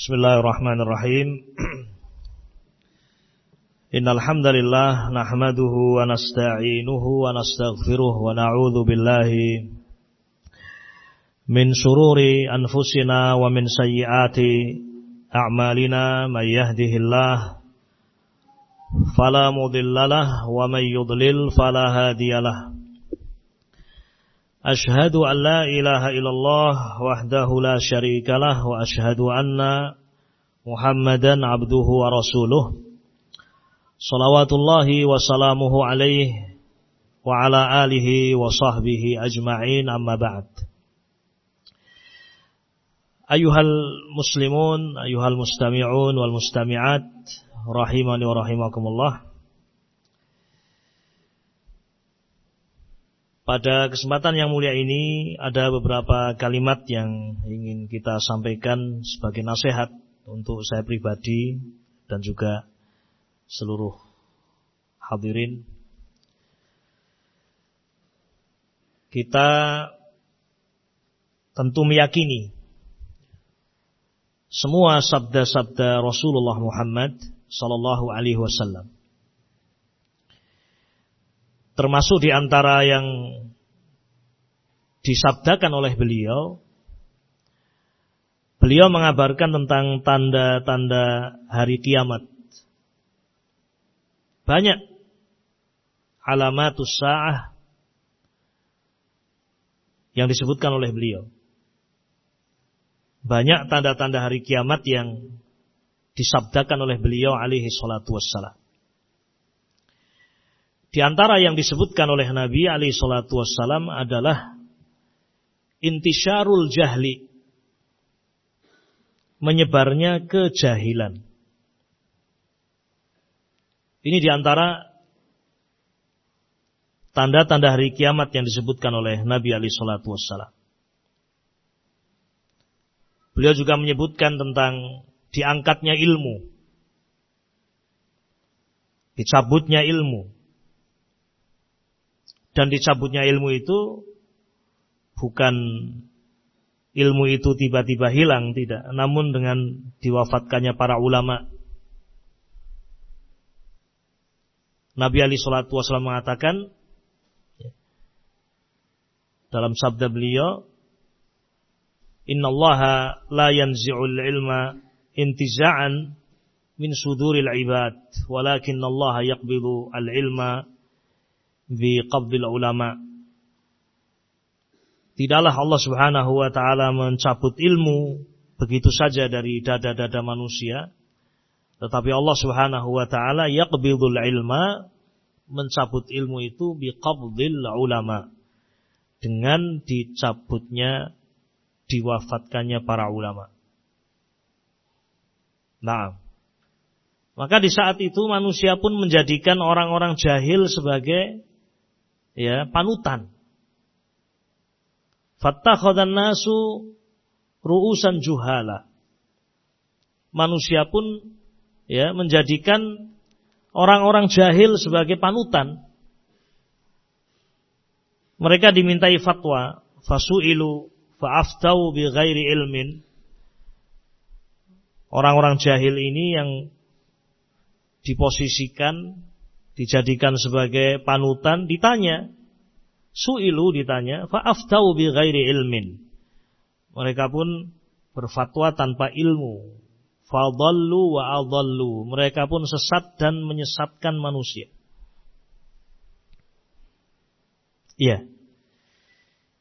Bismillahirrahmanirrahim. Innal hamdalillah nahmaduhu wa nasta'inuhu wa nastaghfiruh wa na'udzu billahi min shururi anfusina wa min sayyiati a'malina may yahdihillah fala mudhillalah wa may yudlil fala hadiyalah. أشهد أن لا إله إلا الله وحده لا شريك له وأشهد أن محمدا عبده ورسوله. صلوات الله وسلامه عليه وعلى آله وصحبه أجمعين أما بعد. أيها المسلمون أيها المستمعون والمستمعات رحمني ورحمكم الله. Pada kesempatan yang mulia ini ada beberapa kalimat yang ingin kita sampaikan sebagai nasihat untuk saya pribadi dan juga seluruh hadirin. Kita tentu meyakini semua sabda-sabda Rasulullah Muhammad sallallahu alaihi wasallam termasuk di antara yang disabdakan oleh beliau beliau mengabarkan tentang tanda-tanda hari kiamat. Banyak alamatus sa'ah yang disebutkan oleh beliau. Banyak tanda-tanda hari kiamat yang disabdakan oleh beliau alaihi salatu wassalam di antara yang disebutkan oleh Nabi alaihi salatu wassalam adalah intisyarul jahli. Menyebarnya kejahilan. Ini di antara tanda-tanda hari kiamat yang disebutkan oleh Nabi alaihi salatu wassalam. Beliau juga menyebutkan tentang diangkatnya ilmu. Dicabutnya ilmu dan dicabutnya ilmu itu bukan ilmu itu tiba-tiba hilang tidak, namun dengan diwafatkannya para ulama. Nabi Ali Shallallahu Wasallam mengatakan dalam sabda beliau, Inna Allah la yanzi'ul ilma intiza'an min suduril ibad, walakin Allah yaqbidu al-ilma bi qabdil ulama. Tidaklah Allah Subhanahu wa taala mencabut ilmu begitu saja dari dada-dada manusia, tetapi Allah Subhanahu wa taala yaqbidul ilma mencabut ilmu itu bi qabdil ulama dengan dicabutnya diwafatkannya para ulama. Nah, maka di saat itu manusia pun menjadikan orang-orang jahil sebagai ya panutan. Fattakhadan nasu ru'usan juhala. Manusia pun ya menjadikan orang-orang jahil sebagai panutan. Mereka dimintai fatwa, fasu'ilu fa'aftau bi ghairi ilmin. Orang-orang jahil ini yang diposisikan dijadikan sebagai panutan ditanya. Su'ilu ditanya fa'aftau bi ghairi ilmin. Mereka pun berfatwa tanpa ilmu. Fadallu wa adallu. Mereka pun sesat dan menyesatkan manusia. Iya.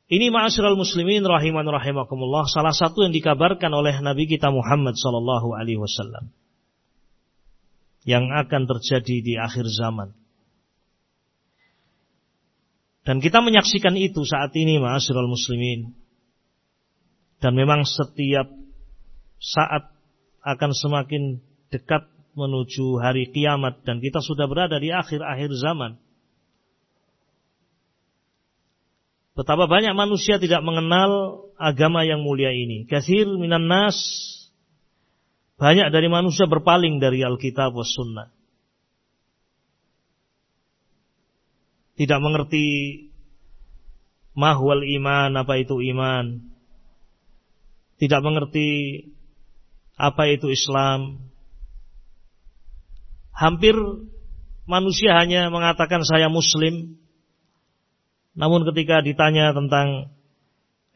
Ini ma'asyiral muslimin rahiman rahimakumullah salah satu yang dikabarkan oleh Nabi kita Muhammad sallallahu alaihi wasallam yang akan terjadi di akhir zaman. Dan kita menyaksikan itu saat ini ma'asyiral muslimin. Dan memang setiap saat akan semakin dekat menuju hari kiamat dan kita sudah berada di akhir-akhir zaman. Betapa banyak manusia tidak mengenal agama yang mulia ini. Kasir minan nas banyak dari manusia berpaling dari Alkitab was sunnah. Tidak mengerti mahwal iman, apa itu iman. Tidak mengerti apa itu Islam. Hampir manusia hanya mengatakan saya muslim. Namun ketika ditanya tentang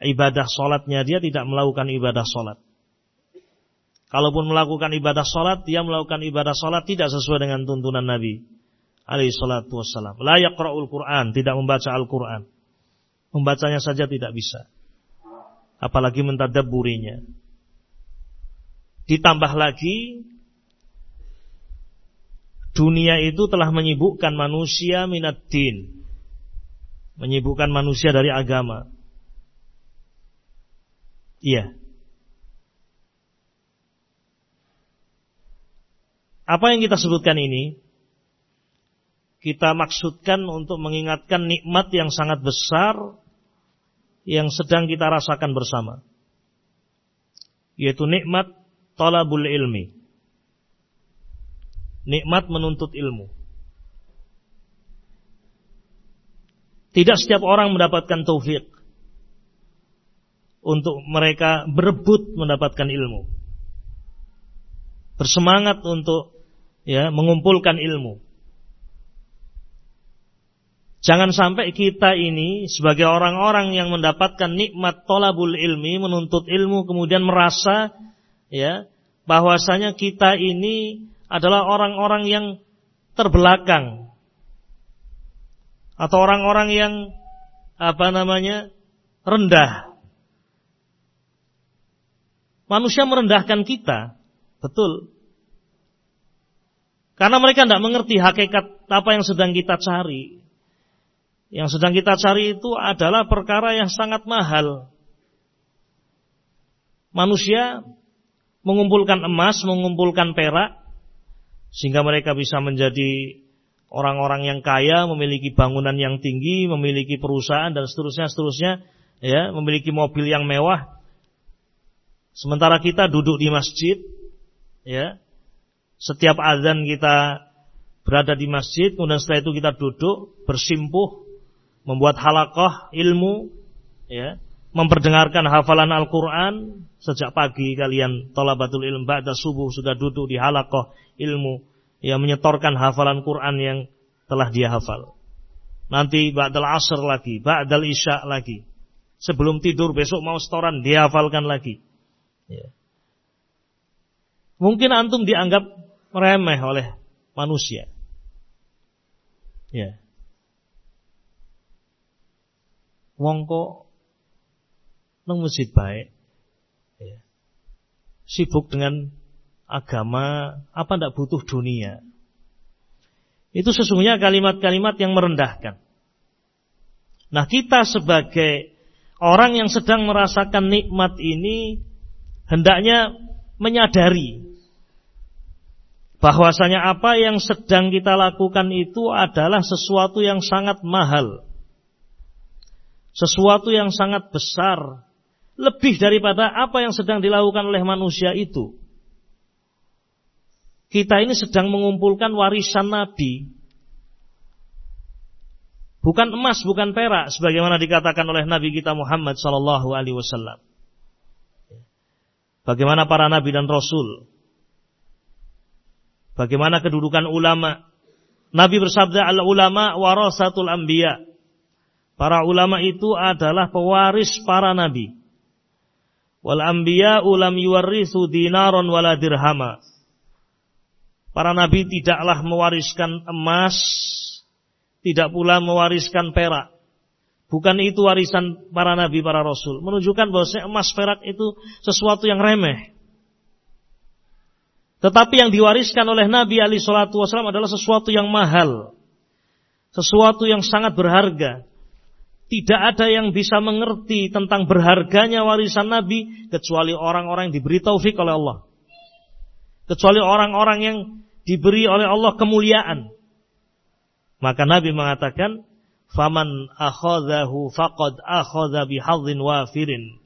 ibadah sholatnya, dia tidak melakukan ibadah sholat. Kalaupun melakukan ibadah sholat, dia melakukan ibadah sholat tidak sesuai dengan tuntunan Nabi. Alaihi salatu wassalam. La yaqra'ul Qur'an, tidak membaca Al-Quran. Membacanya saja tidak bisa. Apalagi mentadaburinya. Ditambah lagi, dunia itu telah menyibukkan manusia minat din. Menyibukkan manusia dari agama. Iya. Apa yang kita sebutkan ini kita maksudkan untuk mengingatkan nikmat yang sangat besar yang sedang kita rasakan bersama. Yaitu nikmat talabul ilmi. Nikmat menuntut ilmu. Tidak setiap orang mendapatkan taufik untuk mereka berebut mendapatkan ilmu. Bersemangat untuk ya mengumpulkan ilmu. Jangan sampai kita ini sebagai orang-orang yang mendapatkan nikmat tolabul ilmi, menuntut ilmu, kemudian merasa ya bahwasanya kita ini adalah orang-orang yang terbelakang atau orang-orang yang apa namanya rendah. Manusia merendahkan kita, betul. Karena mereka tidak mengerti hakikat apa yang sedang kita cari. Yang sedang kita cari itu adalah perkara yang sangat mahal. Manusia mengumpulkan emas, mengumpulkan perak, sehingga mereka bisa menjadi orang-orang yang kaya, memiliki bangunan yang tinggi, memiliki perusahaan dan seterusnya, seterusnya, ya, memiliki mobil yang mewah. Sementara kita duduk di masjid, ya, setiap azan kita berada di masjid, kemudian setelah itu kita duduk, bersimpuh, membuat halakoh ilmu, ya, memperdengarkan hafalan Al-Quran, sejak pagi kalian tolabatul ilm, ba'da subuh sudah duduk di halakoh ilmu, yang menyetorkan hafalan Quran yang telah dia hafal. Nanti ba'dal asr lagi, ba'dal isya lagi. Sebelum tidur besok mau setoran, dia hafalkan lagi. Ya. Mungkin antum dianggap remeh oleh manusia. Ya. Wong kok nang masjid baik. Ya. Sibuk dengan agama, apa ndak butuh dunia. Itu sesungguhnya kalimat-kalimat yang merendahkan. Nah, kita sebagai orang yang sedang merasakan nikmat ini hendaknya menyadari bahwasanya apa yang sedang kita lakukan itu adalah sesuatu yang sangat mahal. Sesuatu yang sangat besar, lebih daripada apa yang sedang dilakukan oleh manusia itu. Kita ini sedang mengumpulkan warisan Nabi. Bukan emas, bukan perak, sebagaimana dikatakan oleh Nabi kita Muhammad Sallallahu Alaihi Wasallam. Bagaimana para Nabi dan Rasul Bagaimana kedudukan ulama? Nabi bersabda al ulama warasatul anbiya. Para ulama itu adalah pewaris para nabi. Wal anbiya ulam yuwarrisu dinaron wala dirhama. Para nabi tidaklah mewariskan emas, tidak pula mewariskan perak. Bukan itu warisan para nabi, para rasul. Menunjukkan bahwa emas perak itu sesuatu yang remeh. Tetapi yang diwariskan oleh Nabi Ali Shallallahu Wasallam adalah sesuatu yang mahal, sesuatu yang sangat berharga. Tidak ada yang bisa mengerti tentang berharganya warisan Nabi kecuali orang-orang yang diberi taufik oleh Allah. Kecuali orang-orang yang diberi oleh Allah kemuliaan. Maka Nabi mengatakan, "Faman akhadhahu faqad akhadha bihadzin wafirin."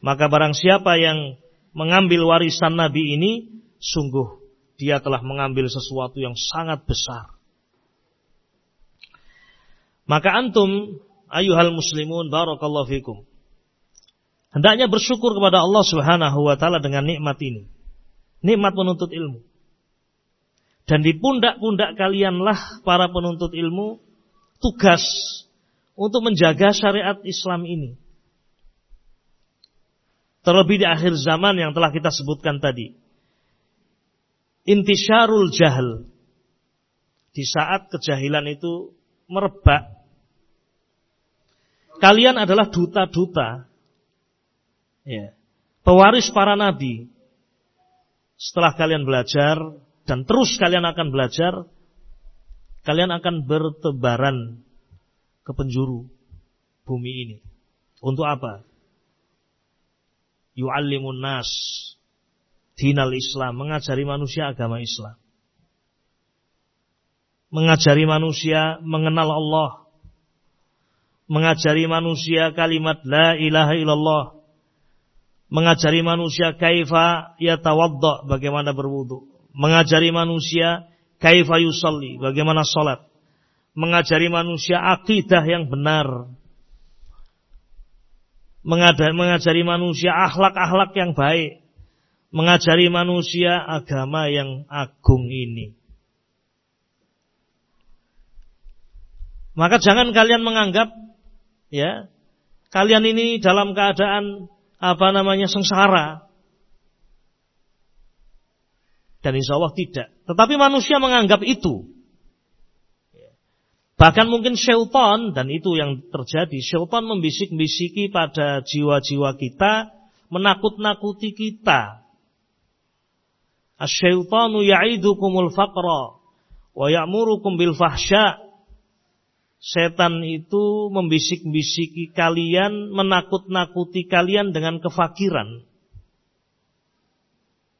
Maka barang siapa yang mengambil warisan Nabi ini, sungguh dia telah mengambil sesuatu yang sangat besar. Maka antum ayuhal muslimun barakallahu fikum. Hendaknya bersyukur kepada Allah Subhanahu wa taala dengan nikmat ini. Nikmat menuntut ilmu. Dan di pundak-pundak kalianlah para penuntut ilmu tugas untuk menjaga syariat Islam ini. Terlebih di akhir zaman yang telah kita sebutkan tadi. Intisyarul jahil. Di saat kejahilan itu merebak. Kalian adalah duta-duta. Ya. Pewaris para nabi. Setelah kalian belajar dan terus kalian akan belajar, kalian akan bertebaran ke penjuru bumi ini. Untuk apa? Yu'allimun nas dinal Islam, mengajari manusia agama Islam. Mengajari manusia mengenal Allah. Mengajari manusia kalimat la ilaha illallah. Mengajari manusia kaifa yatawadda, bagaimana berwudu mengajari manusia kaifa yusalli, bagaimana salat, mengajari manusia akidah yang benar, mengajari manusia akhlak-akhlak yang baik, mengajari manusia agama yang agung ini. Maka jangan kalian menganggap ya kalian ini dalam keadaan apa namanya sengsara, dan insya Allah tidak. Tetapi manusia menganggap itu. Bahkan mungkin syaitan, dan itu yang terjadi, syaitan membisik-bisiki pada jiwa-jiwa kita, menakut-nakuti kita. Asyaitanu ya'idukumul faqra, wa ya'murukum bil fahsya. Setan itu membisik-bisiki kalian, menakut-nakuti kalian dengan kefakiran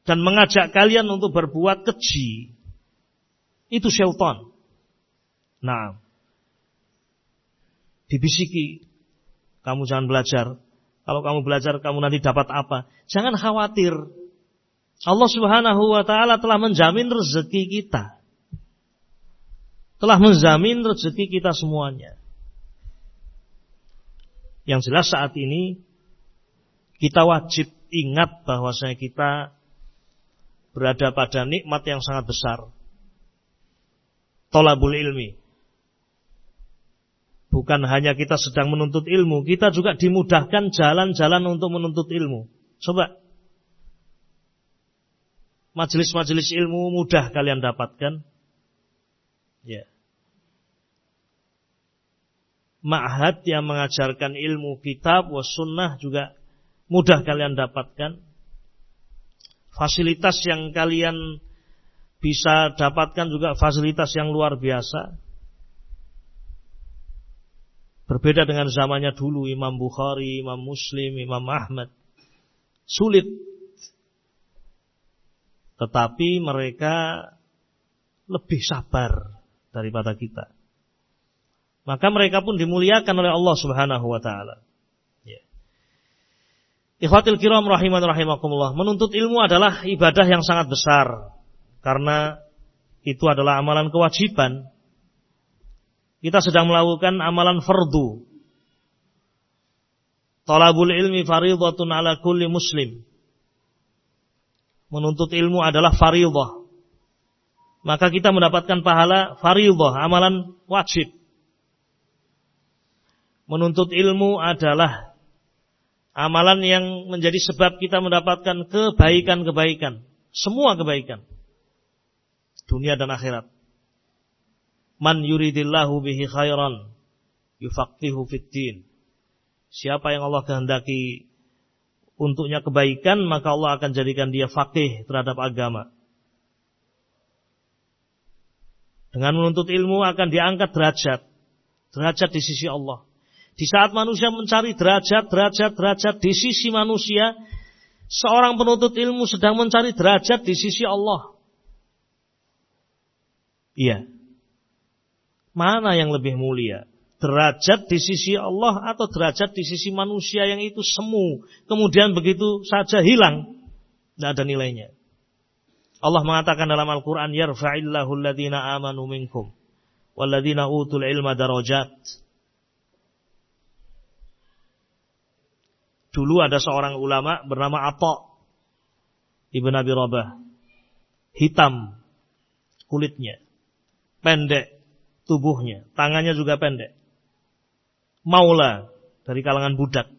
dan mengajak kalian untuk berbuat keji. Itu syaitan. Nah, dibisiki, kamu jangan belajar. Kalau kamu belajar, kamu nanti dapat apa? Jangan khawatir. Allah Subhanahu wa taala telah menjamin rezeki kita. Telah menjamin rezeki kita semuanya. Yang jelas saat ini kita wajib ingat bahwasanya kita berada pada nikmat yang sangat besar. Tolabul ilmi. Bukan hanya kita sedang menuntut ilmu, kita juga dimudahkan jalan-jalan untuk menuntut ilmu. Coba. Majelis-majelis ilmu mudah kalian dapatkan. Ya. Ma'had yang mengajarkan ilmu kitab was sunnah juga mudah kalian dapatkan fasilitas yang kalian bisa dapatkan juga fasilitas yang luar biasa. Berbeda dengan zamannya dulu Imam Bukhari, Imam Muslim, Imam Ahmad. Sulit. Tetapi mereka lebih sabar daripada kita. Maka mereka pun dimuliakan oleh Allah Subhanahu wa taala. Ikhwatil kiram rahiman rahimakumullah. Menuntut ilmu adalah ibadah yang sangat besar. Karena itu adalah amalan kewajiban. Kita sedang melakukan amalan fardu. Talabul ilmi faridatun ala kulli muslim. Menuntut ilmu adalah faridah. Maka kita mendapatkan pahala faridah, amalan wajib. Menuntut ilmu adalah Amalan yang menjadi sebab kita mendapatkan kebaikan-kebaikan. Semua kebaikan. Dunia dan akhirat. Man yuridillahu bihi khairan yufaqihu fiddin. Siapa yang Allah kehendaki untuknya kebaikan, maka Allah akan jadikan dia fakih terhadap agama. Dengan menuntut ilmu akan diangkat derajat. Derajat di sisi Allah. Di saat manusia mencari derajat, derajat, derajat di sisi manusia, seorang penuntut ilmu sedang mencari derajat di sisi Allah. Iya. Mana yang lebih mulia? Derajat di sisi Allah atau derajat di sisi manusia yang itu semu. Kemudian begitu saja hilang. Tidak ada nilainya. Allah mengatakan dalam Al-Quran, Yarfa'illahu alladhina amanu minkum. Walladhina utul ilma darajat. Dulu ada seorang ulama bernama Atta Ibn Abi Rabah. hitam kulitnya, pendek tubuhnya, tangannya juga pendek. Maula dari kalangan budak.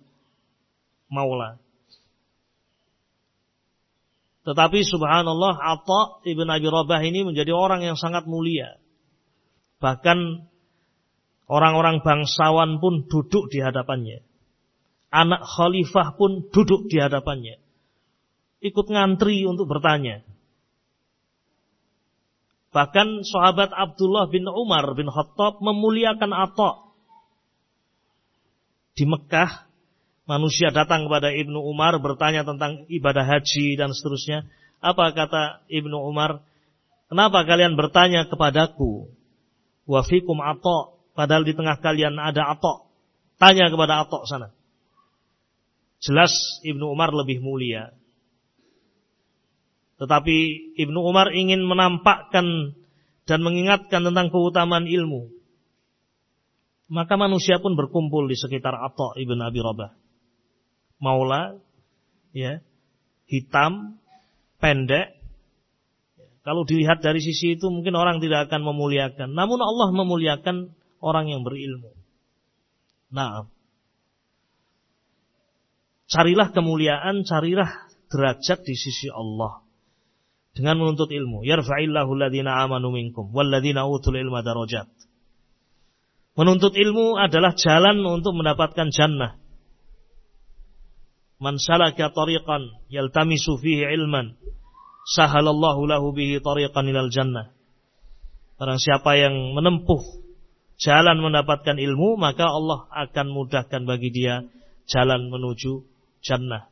Maula. Tetapi subhanallah Atta ibn Abi Rabah ini menjadi orang yang sangat mulia. Bahkan orang-orang bangsawan pun duduk di hadapannya. Anak khalifah pun duduk di hadapannya. Ikut ngantri untuk bertanya. Bahkan sahabat Abdullah bin Umar bin Khattab memuliakan Atta. Di Mekah, manusia datang kepada Ibnu Umar bertanya tentang ibadah haji dan seterusnya. Apa kata Ibnu Umar? Kenapa kalian bertanya kepadaku? Wafikum Atta. Padahal di tengah kalian ada Atta. Tanya kepada Atta sana. Jelas Ibnu Umar lebih mulia. Tetapi Ibnu Umar ingin menampakkan dan mengingatkan tentang keutamaan ilmu. Maka manusia pun berkumpul di sekitar Atta ibn Abi Rabah. Maula, ya, hitam, pendek. Kalau dilihat dari sisi itu mungkin orang tidak akan memuliakan. Namun Allah memuliakan orang yang berilmu. Nah, carilah kemuliaan, carilah derajat di sisi Allah dengan menuntut ilmu. Yarfa'illahu alladhina amanu minkum walladhina utul ilma darajat. Menuntut ilmu adalah jalan untuk mendapatkan jannah. Man salaka tariqan yaltamisu fihi ilman sahalallahu lahu bihi tariqan ilal jannah. Barang siapa yang menempuh jalan mendapatkan ilmu, maka Allah akan mudahkan bagi dia jalan menuju jannah.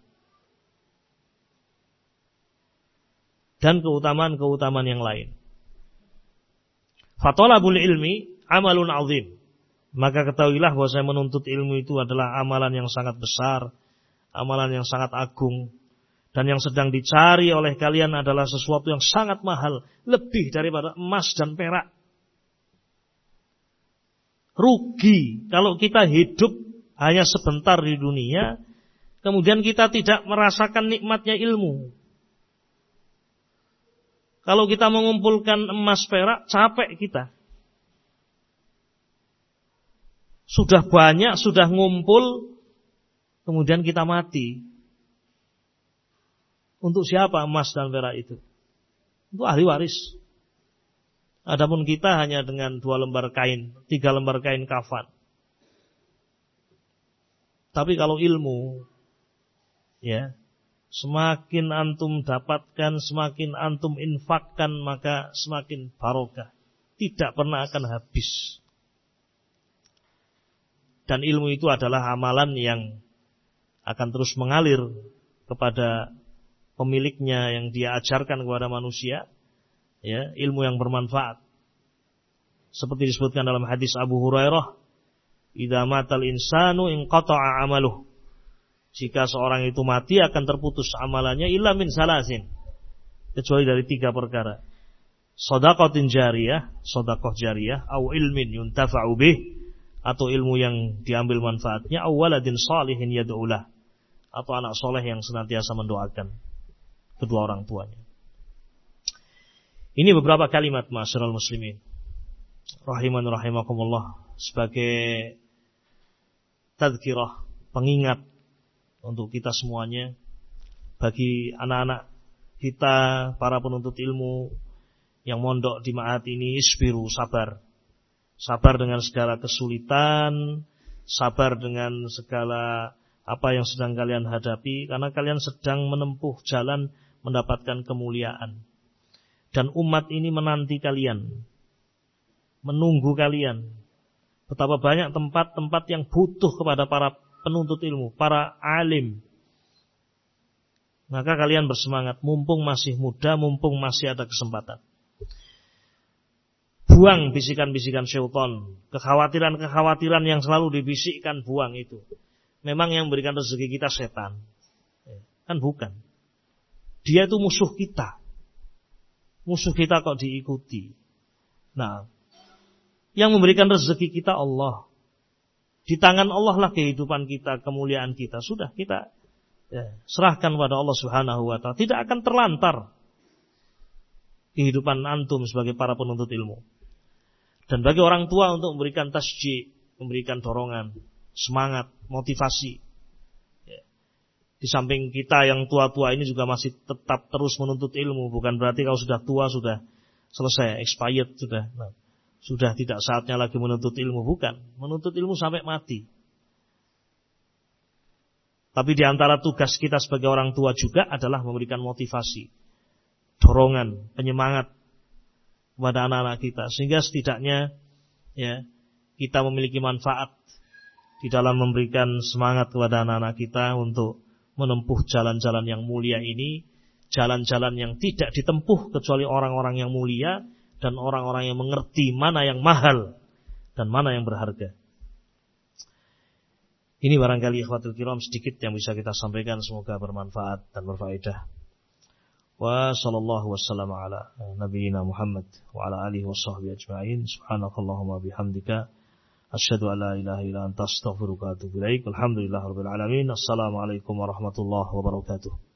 dan keutamaan-keutamaan yang lain. Fatolabul ilmi amalun azim. Maka ketahuilah bahwa saya menuntut ilmu itu adalah amalan yang sangat besar, amalan yang sangat agung, dan yang sedang dicari oleh kalian adalah sesuatu yang sangat mahal, lebih daripada emas dan perak. Rugi kalau kita hidup hanya sebentar di dunia, kemudian kita tidak merasakan nikmatnya ilmu. Kalau kita mengumpulkan emas perak, capek kita. Sudah banyak, sudah ngumpul, kemudian kita mati. Untuk siapa emas dan perak itu? Untuk ahli waris. Adapun kita hanya dengan dua lembar kain, tiga lembar kain kafan. Tapi kalau ilmu, ya, Semakin antum dapatkan, semakin antum infakkan, maka semakin barokah. Tidak pernah akan habis. Dan ilmu itu adalah amalan yang akan terus mengalir kepada pemiliknya yang dia ajarkan kepada manusia. Ya, ilmu yang bermanfaat. Seperti disebutkan dalam hadis Abu Hurairah, "Idza matal insanu inqata'a amaluh." Jika seorang itu mati akan terputus amalannya illa min salasin. Kecuali dari tiga perkara. Sodakotin jariyah, sodakoh jariyah, au ilmin yuntafa'u bih, atau ilmu yang diambil manfaatnya, au waladin salihin yad'ulah, atau anak soleh yang senantiasa mendoakan kedua orang tuanya. Ini beberapa kalimat masyarakat muslimin. Rahiman rahimakumullah sebagai tadkirah, pengingat untuk kita semuanya bagi anak-anak kita para penuntut ilmu yang mondok di Ma'at ini isbiru sabar sabar dengan segala kesulitan sabar dengan segala apa yang sedang kalian hadapi karena kalian sedang menempuh jalan mendapatkan kemuliaan dan umat ini menanti kalian menunggu kalian betapa banyak tempat-tempat yang butuh kepada para penuntut ilmu, para alim. Maka kalian bersemangat, mumpung masih muda, mumpung masih ada kesempatan. Buang bisikan-bisikan syaitan, kekhawatiran-kekhawatiran yang selalu dibisikkan, buang itu. Memang yang memberikan rezeki kita setan. Kan bukan. Dia itu musuh kita. Musuh kita kok diikuti. Nah, yang memberikan rezeki kita Allah. Di tangan Allah lah kehidupan kita, kemuliaan kita. Sudah kita ya, serahkan pada Allah Subhanahu wa taala. Tidak akan terlantar. kehidupan antum sebagai para penuntut ilmu. Dan bagi orang tua untuk memberikan tasjid, memberikan dorongan, semangat, motivasi. Ya. Di samping kita yang tua-tua ini juga masih tetap terus menuntut ilmu, bukan berarti kalau sudah tua sudah selesai, expired sudah. Nah, sudah tidak saatnya lagi menuntut ilmu, bukan. Menuntut ilmu sampai mati. Tapi di antara tugas kita sebagai orang tua juga adalah memberikan motivasi, dorongan, penyemangat kepada anak-anak kita sehingga setidaknya ya kita memiliki manfaat di dalam memberikan semangat kepada anak-anak kita untuk menempuh jalan-jalan yang mulia ini, jalan-jalan yang tidak ditempuh kecuali orang-orang yang mulia dan orang-orang yang mengerti mana yang mahal dan mana yang berharga. Ini barangkali ikhwatul kiram sedikit yang bisa kita sampaikan semoga bermanfaat dan berfaedah. Wa sallallahu wasallam ala nabiyyina Muhammad wa ala alihi wa sahbihi ajma'in. Subhanakallahumma bihamdika asyhadu an la ilaha illa anta astaghfiruka wa atubu ilaik. Alhamdulillahirabbil alamin. Assalamualaikum warahmatullahi wabarakatuh.